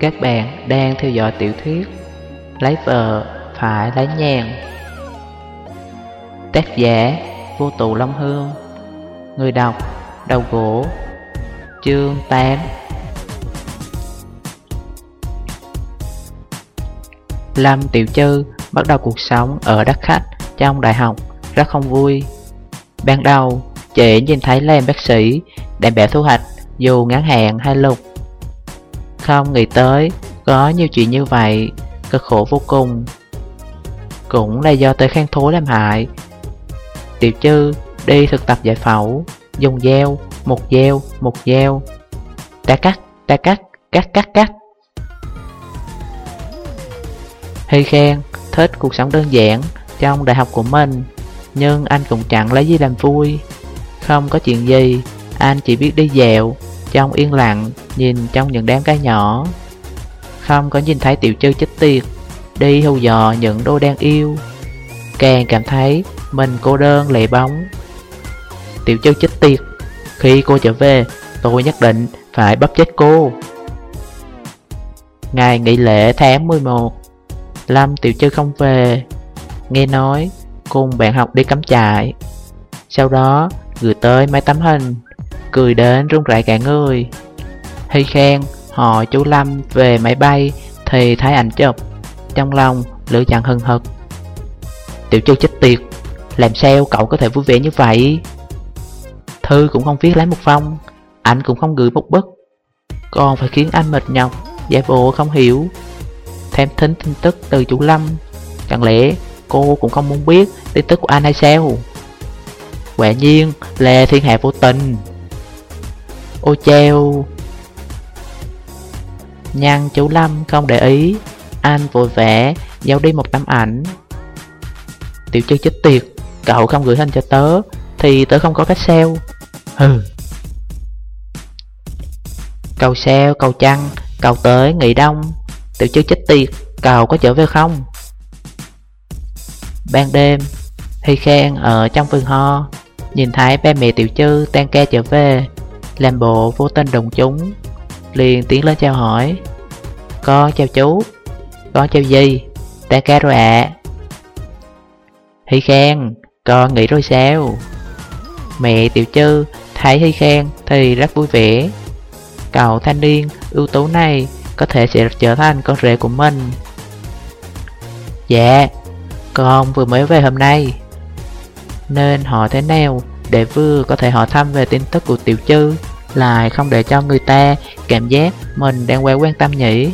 Các bạn đang theo dõi tiểu thuyết Lấy vợ phải lấy nhàn Tác giả Vô tụ Long Hương. Người đọc Đầu gỗ. Chương 8 Lâm Tiểu Trư bắt đầu cuộc sống ở đất khách trong đại học rất không vui. Ban đầu, chị nhìn thấy Lam bác sĩ đảm bảo thu hoạch dù ngắn hạn hay lục. Không nghĩ tới có nhiều chuyện như vậy, cực khổ vô cùng. Cũng là do tới khang thối làm hại. Tiểu Trư đi thực tập giải phẫu, dùng dao, một dao, một dao. Ta cắt, ta cắt, cắt cắt cắt. Hy khen thích cuộc sống đơn giản trong đại học của mình Nhưng anh cũng chẳng lấy gì làm vui Không có chuyện gì Anh chỉ biết đi dạo trong yên lặng, Nhìn trong những đám cây nhỏ. Không có nhìn thấy tiểu chư chết tiệt, Đi hù dò những đôi đang yêu. Càng cảm thấy Mình cô đơn lệ bóng. Tiểu chư chết tiệt, Khi cô trở về, Tôi nhất định phải bắp chết cô. Ngày nghỉ lễ tháng 11 Lâm Tiểu Trư không về. Nghe nói, cùng bạn học đi cắm trại. Sau đó, gửi tới máy tấm hình. Cười đến run rẩy cả người. Hy khen hỏi chú Lâm về máy bay Thì thấy ảnh chụp. Trong lòng lửa giận hừng hực. Tiểu Châu chết tiệt, Làm sao cậu có thể vui vẻ như vậy? Thư cũng không viết lấy một phong, ảnh cũng không gửi một bức. Còn phải khiến anh mệt nhọc Giải bộ không hiểu. Thêm thính tin tức từ chú Lâm. Chẳng lẽ cô cũng không muốn biết tin tức của anh hay sao? Quả nhiên là thiên hạ vô tình. Ôi treo Nhăn chú Lâm không để ý. Anh vội vẽ giấu đi một tấm ảnh. Tiểu chân chết tiệt Cậu không gửi hình cho tớ Thì tớ không có cách sao? Hừ. Cầu sao, cầu chăng, cầu tới, nghỉ đông. Tiểu chư chết tiệt, cầu có trở về không? Ban đêm, Hy Khen ở trong vườn ho Nhìn thấy ba mẹ tiểu chư tan ca trở về làm bộ vô tình đồng chúng Liền tiến lên chào hỏi Con chào chú Con chào gì? ta ca rồi ạ à. Hy Khen, con nghĩ rồi sao? Mẹ tiểu chư thấy Hy Khen thì rất vui vẻ Cậu thanh niên ưu tú này có thể sẽ trở thành con rể của mình Dạ, con vừa mới về hôm nay Nên hỏi thế nào để vừa có thể hỏi thăm về tin tức của tiểu chư lại không để cho người ta cảm giác mình đang quá quan tâm nhỉ?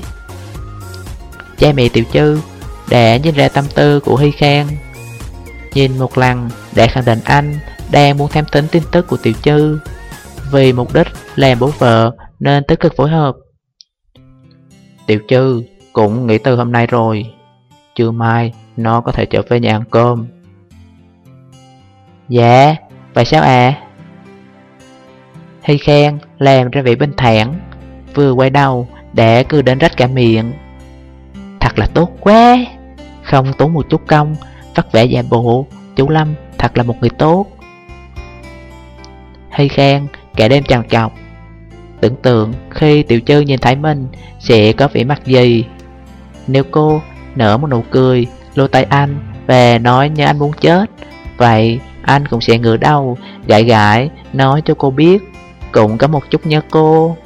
Cha mẹ tiểu chư đã nhìn ra tâm tư của Hy Khang. Nhìn một lần để khẳng định anh đang muốn tham tính tin tức của tiểu chư. Vì mục đích làm bố vợ nên tích cực phối hợp. Tiểu chư cũng nghĩ từ hôm nay rồi. Chưa mai nó có thể trở về nhà ăn cơm. Dạ, vậy sao à? Hy khen, làm ra vẻ bình thản, Vừa quay đầu để cứ đến rách cả miệng. Thật là tốt quá. Không tốn một chút công, Vất vẻ giả bộ, Chú Lâm thật là một người tốt. Hay khen, cả đêm trằn trọc. Tưởng tượng khi tiểu chư nhìn thấy mình, Sẽ có vẻ mặt gì. Nếu cô nở một nụ cười, Lôi tay anh Và nói như anh muốn chết, Vậy anh cũng sẽ ngửa đầu, Gãi gãi, Nói cho cô biết. Cũng có một chút nhớ cô.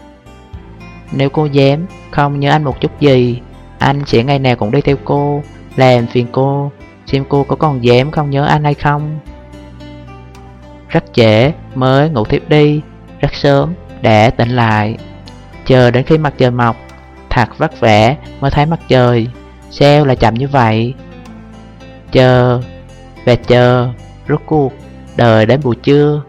Nếu cô dám, Không nhớ anh một chút gì, Anh sẽ ngày nào cũng đi theo cô, Làm phiền cô, Xem cô có còn dám không nhớ anh hay không. Rất trễ, mới ngủ tiếp đi, Rất sớm để tỉnh lại. Chờ đến khi mặt trời mọc, Thật vất vả mới thấy mặt trời, Sao lại chậm như vậy? Chờ, Và chờ, Rốt cuộc Đời đến buổi trưa,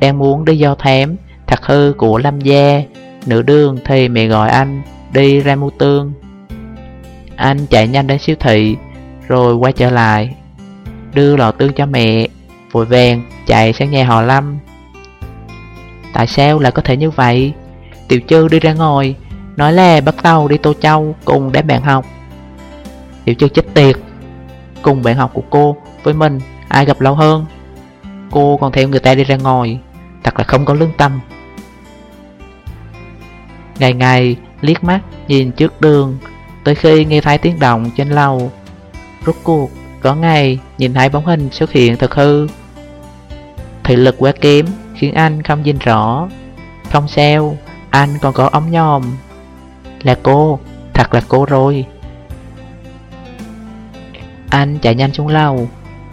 Đang muốn đi do thám Thật hư của Lâm Gia Nửa đường thì mẹ gọi anh Đi ra mua tương. Anh chạy nhanh đến siêu thị, Rồi quay trở lại, Đưa lọ tương cho mẹ, Vội vàng chạy sang nhà họ Lâm. Tại sao lại có thể như vậy? Tiểu Trư đi ra ngồi, Nói là bắt đầu đi Tô Châu cùng đám bạn học. Tiểu Trư chết tiệt, Cùng bạn học của cô với mình, Ai gặp lâu hơn? Cô còn theo người ta đi ra ngồi. Thật là không có lương tâm. Ngày ngày liếc mắt nhìn trước đường Tới khi nghe thấy tiếng động trên lầu Rốt cuộc có ngày nhìn thấy bóng hình xuất hiện thật hư. Thị lực quá kém khiến anh không nhìn rõ. Không sao, anh còn có ống nhòm. Là cô, thật là cô rồi. Anh chạy nhanh xuống lầu.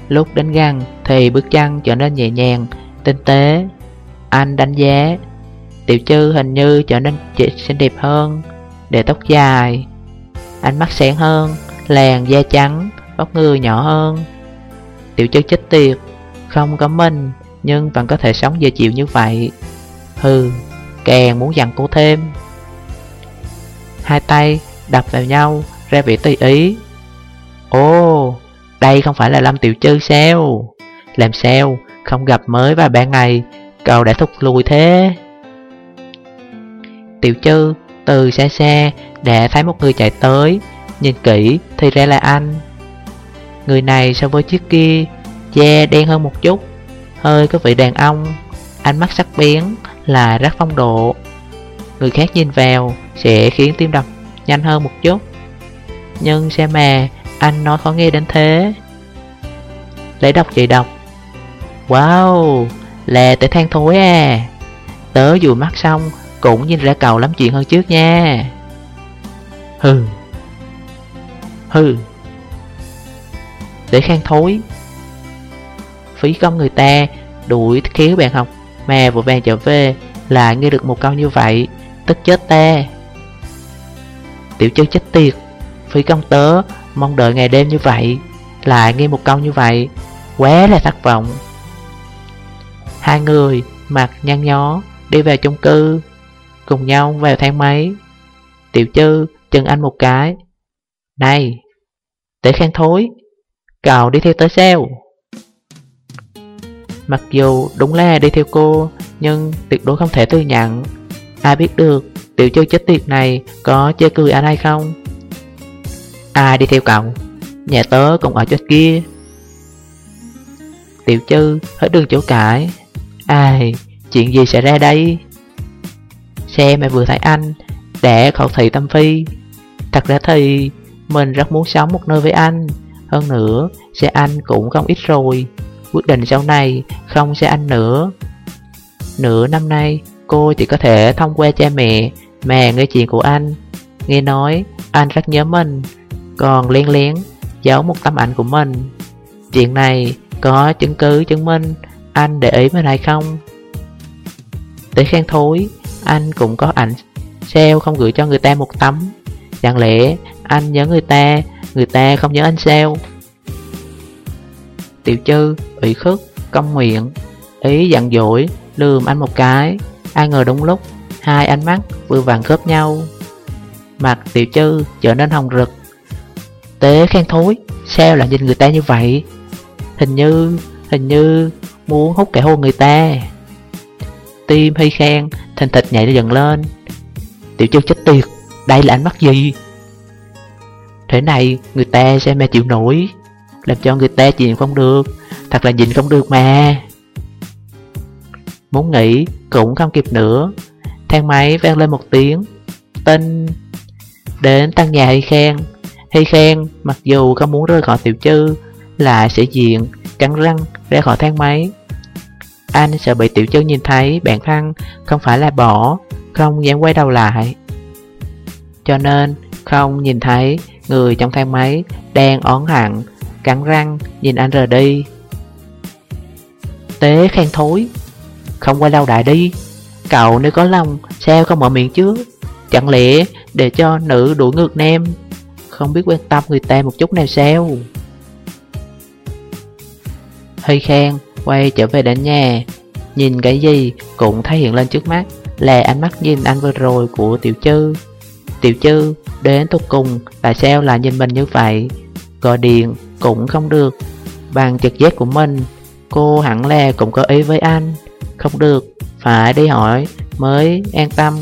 Lúc đến gần thì bước chân trở nên nhẹ nhàng, tinh tế. Anh đánh giá. Tiểu chư hình như trở nên xinh đẹp hơn, Để tóc dài. Ánh mắt sáng hơn, Làn da trắng, Vóc người nhỏ hơn. Tiểu chư chết tiệt, Không có mình, Nhưng vẫn có thể sống dễ chịu như vậy. Hừ, Càng muốn dặn cô thêm. Hai tay đập vào nhau, Ra vẻ tùy ý. Ồ, Đây không phải là Lâm Tiểu Trư sao? Làm sao Không gặp mới vài ba ngày Cậu đã thúc lùi thế. Tiểu chư từ xa xa đã thấy một người chạy tới. Nhìn kỹ thì ra là anh. Người này so với chiếc kia Da đen hơn một chút Hơi có vị đàn ông. Ánh mắt sắc bén là rất phong độ. Người khác nhìn vào sẽ khiến tim đập nhanh hơn một chút. Nhưng xem mà anh nói khó nghe đến thế? Lấy đọc chị đọc. Wow, là tới than thối à. Tớ dù mắt xong, cũng nhìn ra cầu lắm chuyện hơn trước nha. Hừ. Hừ. Để khen thối. Phí công người ta, đuổi khéo bạn học. Mà vội vàng trở về, là nghe được một câu như vậy, Tức chết ta. Tiểu chân chết tiệt. Phí công tớ, mong đợi ngày đêm như vậy, Lại nghe một câu như vậy. Quá là thất vọng. Hai người mặt nhăn nhó đi về chung cư, Cùng nhau vào thang máy. Tiểu chư chừng anh một cái. Này Để khen thối, Cậu đi theo tới sao? Mặc dù đúng là đi theo cô, Nhưng tuyệt đối không thể tư nhận. Ai biết được tiểu chư chết tiệt này Có chơi cười anh hay không? Ai đi theo cậu? Nhà tớ cũng ở chỗ kia. Tiểu chư hết đường chỗ cãi. Ai Chuyện gì xảy ra đây? Xe mẹ vừa thấy anh Để khẩu thị tâm phi. Thật ra thì, Mình rất muốn sống một nơi với anh. Hơn nữa, Xe anh cũng không ít rồi. Quyết định sau này Không xe anh nữa. Nửa năm nay, Cô chỉ có thể thông qua cha mẹ Mà nghe chuyện của anh. Nghe nói, anh rất nhớ mình, Còn lén lén Giấu một tấm ảnh của mình. Chuyện này có chứng cứ chứng minh anh để ý mình này không? Để khen thối, anh cũng có ảnh Sao không gửi cho người ta một tấm. Chẳng lẽ anh nhớ người ta Người ta không nhớ anh sao Tiểu chư ủy khuất công nguyện Ý dặn dỗi, lườm anh một cái. Ai ngờ đúng lúc, Hai ánh mắt vừa vàng khớp nhau. Mặt tiểu chư trở nên hồng rực. Tế khen thối, Sao lại nhìn người ta như vậy? Hình như Hình như Muốn hút kẻ hôn người ta. Tim hay khen thành thịt nhảy dần lên. Tiểu chân chết tiệt, Đây là ánh mắt gì? Thế này, người ta sẽ mẹ chịu nổi, Làm cho người ta chịu không được, Thật là nhìn không được mà. Muốn nghĩ cũng không kịp nữa. Thang máy vang lên một tiếng Tinh Đến tăng nhà hay khen Hay khen mặc dù không muốn rời khỏi tiểu chư, Lại sẽ diện cắn răng ra khỏi thang máy anh sợ bị tiểu chân nhìn thấy bạn thân không phải là bỏ, không dám quay đầu lại. Cho nên không nhìn thấy người trong thang máy đang ón hẳn, cắn răng nhìn anh rời đi. Tế khen thối, không quay đầu đại đi. Cậu nếu có lòng sao không mở miệng chứ? Chẳng lẽ để cho nữ đuổi ngược nem, Không biết quan tâm người ta một chút nào sao Hơi khen Quay trở về đến nhà. Nhìn cái gì cũng thấy hiện lên trước mắt, Là ánh mắt nhìn anh vừa rồi của Tiểu Chư. Tiểu Chư, đến tục cùng Tại sao lại nhìn mình như vậy? Gọi điện cũng không được. Bằng trực giác của mình, Cô hẳn là cũng có ý với anh. Không được, Phải đi hỏi, mới an tâm.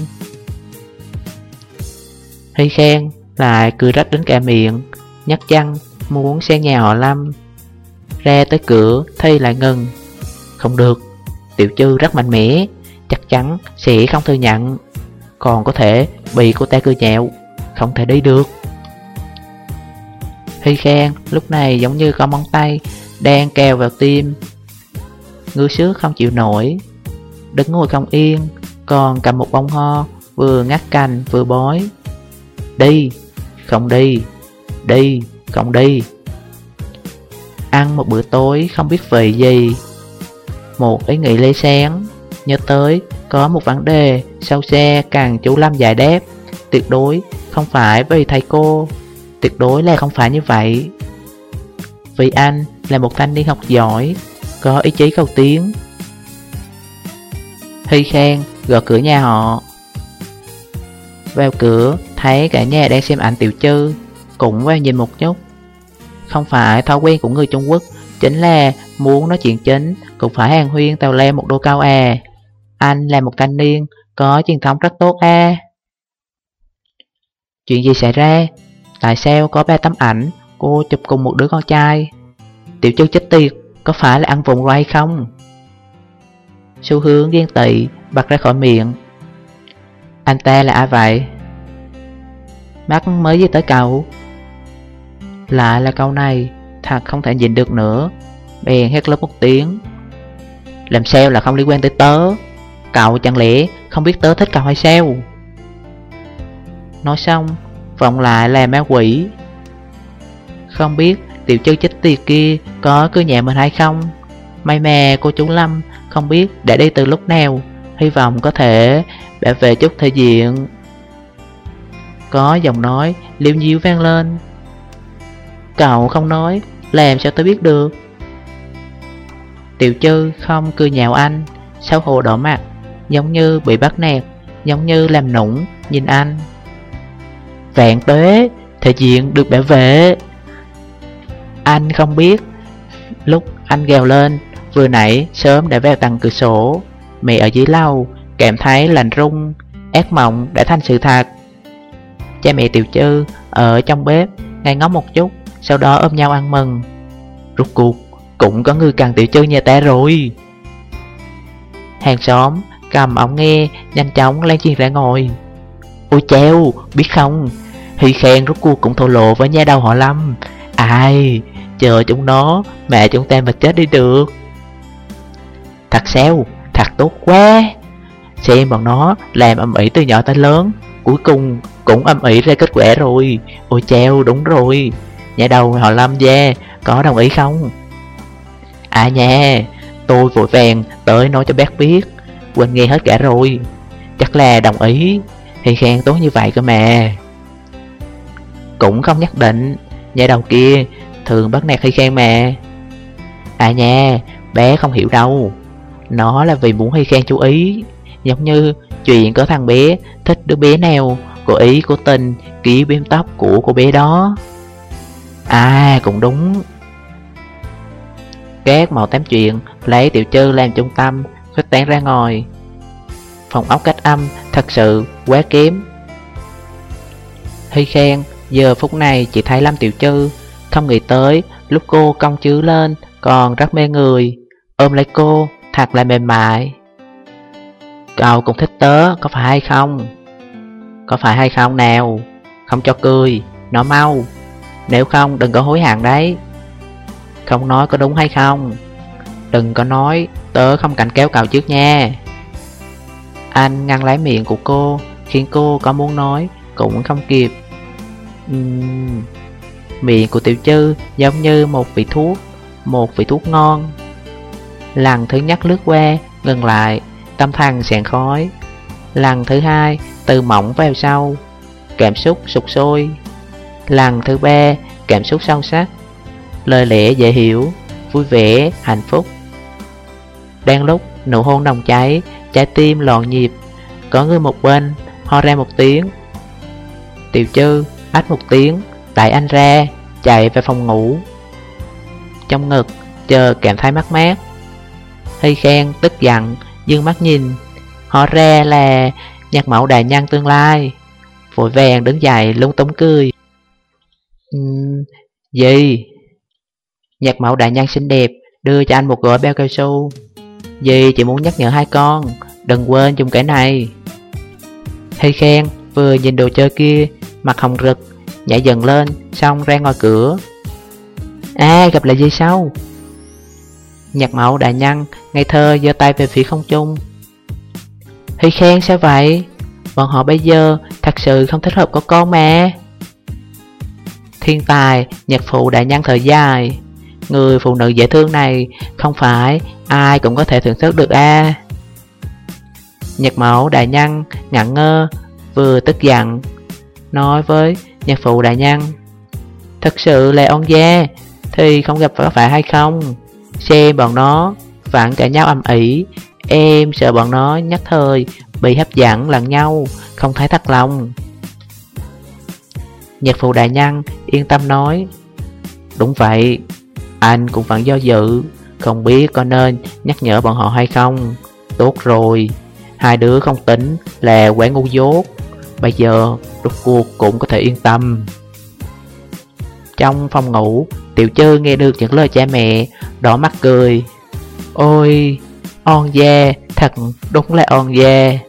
Hy khen, lại cười rách đến cả miệng, Nhắc chăng muốn xe nhà họ Lâm ra tới cửa, Thi lại ngừng. Không được, Tiểu chư rất mạnh mẽ, Chắc chắn sẽ không thừa nhận. Còn có thể bị cô ta cười nhẹo Không thể đi được. Hy khen lúc này giống như có móng tay Đang kèo vào tim. Ngư sước không chịu nổi, Đứng ngồi không yên, Còn cầm một bông ho Vừa ngắt cành vừa bói. Đi, Không đi Đi, Không đi. Ăn một bữa tối không biết về gì. Một ý nghĩ lê sáng Nhớ tới có một vấn đề Sau xe càng chú Lâm giải đáp, Tuyệt đối không phải vì thầy cô, Tuyệt đối là không phải như vậy. Vì anh là một thanh niên học giỏi, Có ý chí cầu tiến. Hy khen gõ cửa nhà họ. Vào cửa, thấy cả nhà đang xem ảnh tiểu chư, Cũng vào nhìn một chút. Không phải, thói quen của người Trung Quốc Chính là muốn nói chuyện chính, Cũng phải hàng huyên tàu le một đô cao à. Anh là một thanh niên, Có truyền thống rất tốt à. Chuyện gì xảy ra? Tại sao có ba tấm ảnh? Cô chụp cùng một đứa con trai. Tiểu chân chết tiệt, Có phải là ăn vùng rồi hay không? Xu hướng ghen tị bật ra khỏi miệng. Anh ta là ai vậy? Mắt mới với tới cậu. Lại là câu này, Thật không thể nhìn được nữa. Bèn hét lớn một tiếng. Làm sao là không liên quan tới tớ? Cậu chẳng lẽ không biết tớ thích cậu hay sao? Nói xong, Vọng lại là ma quỷ. Không biết tiểu chân chết tiệt kia Có cứ nhà mình hay không? May mè cô chú Lâm Không biết đã đi từ lúc nào. Hy vọng có thể bảo về chút thể diện. Có giọng nói liêu nhiêu vang lên. Cậu không nói, Làm sao tôi biết được? Tiểu chư không cười nhạo anh, xấu hồ đỏ mặt, Giống như bị bắt nạt, Giống như làm nũng, nhìn anh. Vạn tuế Thể diện được bảo vệ. Anh không biết, Lúc anh gào lên, Vừa nãy sớm đã vào tầng cửa sổ. Mẹ ở dưới lâu Cảm thấy lạnh rung, Ác mộng đã thành sự thật. Cha mẹ tiểu chư Ở trong bếp Ngay ngóng một chút. Sau đó ôm nhau ăn mừng. Rút cuộc, Cũng có người càng tiểu chư nhà ta rồi. Hàng xóm Cầm ống nghe, Nhanh chóng lan truyền ra ngồi Ôi treo Biết không? Hy khen rút cuộc cũng thổ lộ với nha đầu họ Lâm. Ai, Chờ chúng nó, Mẹ chúng ta mà chết đi được. Thật sao Thật tốt quá. Xem bọn nó làm âm ỉ từ nhỏ tới lớn, Cuối cùng cũng âm ỉ ra kết quả rồi. Ôi treo đúng rồi. Dạ Nhà đầu họ Lâm gia Có đồng ý không? À nha, Tôi vội vàng tới nói cho bác biết. Quên nghe hết cả rồi. Chắc là đồng ý. Thì khen tốt như vậy cơ mà. Cũng không nhất định. Nhà đầu kia, thường bắt nạt hay khen mà. À nha, Bé không hiểu đâu. Nó là vì muốn hay khen chú ý. Giống như chuyện có thằng bé thích đứa bé nào Cố ý cố tình ký biếm tóc của cô bé đó. À cũng đúng. Các màu tám chuyện lấy tiểu trư làm trung tâm Khuếch tán ra ngoài. Phòng ốc cách âm thật sự quá kém. Hy khen giờ phút này chỉ thấy Lâm Tiểu Trư Không nghĩ tới lúc cô cong chứ lên còn rất mê người. Ôm lấy cô thật là mềm mại. Cậu cũng thích tớ, có phải hay không? Có phải hay không nào? Không cho cười, nó mau. Nếu không đừng có hối hận đấy. Không nói có đúng hay không? Đừng có nói, tớ không cảnh kéo cào trước nha. Anh ngăn lái miệng của cô Khiến cô có muốn nói Cũng không kịp. Uhm, Miệng của tiểu chư giống như một vị thuốc Một vị thuốc ngon. Lần thứ nhất lướt qua Ngừng lại Tâm thần sẹn khói Lần thứ hai từ mỏng vào sâu Cảm xúc sụt sôi. Lần thứ ba cảm xúc sâu sắc Lời lẽ dễ hiểu Vui vẻ, hạnh phúc. Đang lúc nụ hôn nồng cháy Trái tim loạn nhịp Có người một bên ho ra một tiếng. Tiểu chư ách một tiếng đại anh ra Chạy về phòng ngủ. Trong ngực chờ cảm thấy mát mát. Hy khen tức giận Dương mắt nhìn. Họ ra là nhạc mẫu đại nhân tương lai. Vội vàng đứng dậy lung túng cười uhm, Gì? Nhạc mẫu đại nhân xinh đẹp Đưa cho anh một gói bao cao su. Dì chỉ muốn nhắc nhở hai con Đừng quên dùng cái này. Hay khen vừa nhìn đồ chơi kia Mặt hồng rực Nhảy dần lên Xong ra ngoài cửa. À gặp lại gì sau? Nhạc mẫu đại nhân Ngây thơ giơ tay về phía không trung. Huy khen sao vậy? Bọn họ bây giờ thật sự không thích hợp có con mà. Thiên tài, Nhạc phụ đại nhân thời dài. Người phụ nữ dễ thương này Không phải ai cũng có thể thưởng thức được a. À. Nhạc mẫu đại nhân ngẩn ngơ, Vừa tức giận, Nói với nhạc phụ đại nhân Thật sự là ông gia, Thì không gặp có phải hay không? Xem bọn nó Vặn cả nhau âm ỉ Em sợ bọn nó nhất thời Bị hấp dẫn lẫn nhau, Không thấy thật lòng. Nhạc phụ đại nhân yên tâm nói. Đúng vậy, Anh cũng vẫn do dự, Không biết có nên nhắc nhở bọn họ hay không. Tốt rồi, Hai đứa không tính là quẻ ngu dốt, Bây giờ rốt cuộc cũng có thể yên tâm. Trong phòng ngủ, Tiểu chư nghe được những lời cha mẹ, Đỏ mắt cười. Ôi On da Thật đúng là on da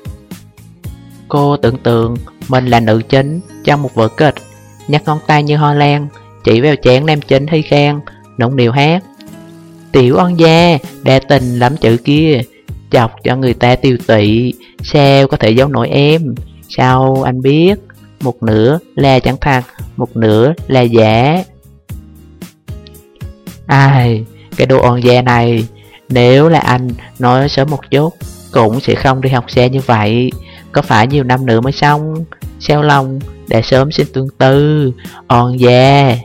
Cô tưởng tượng Mình là nữ chính Trong một vở kịch. Nhắc ngón tay như hoa lan Chỉ vào chén nam chính hay khen Nũng điều hát. Tiểu on gia, Đa tình lắm chữ kia Chọc cho người ta tiêu tụy Sao có thể giấu nổi em? Sao anh biết? Một nửa là chẳng thật Một nửa là giả. Ai Cái đồ on gia này Nếu là anh nói sớm một chút Cũng sẽ không đi học xe như vậy. Có phải nhiều năm nữa mới xong? Sao lòng để sớm xin tương tư. On da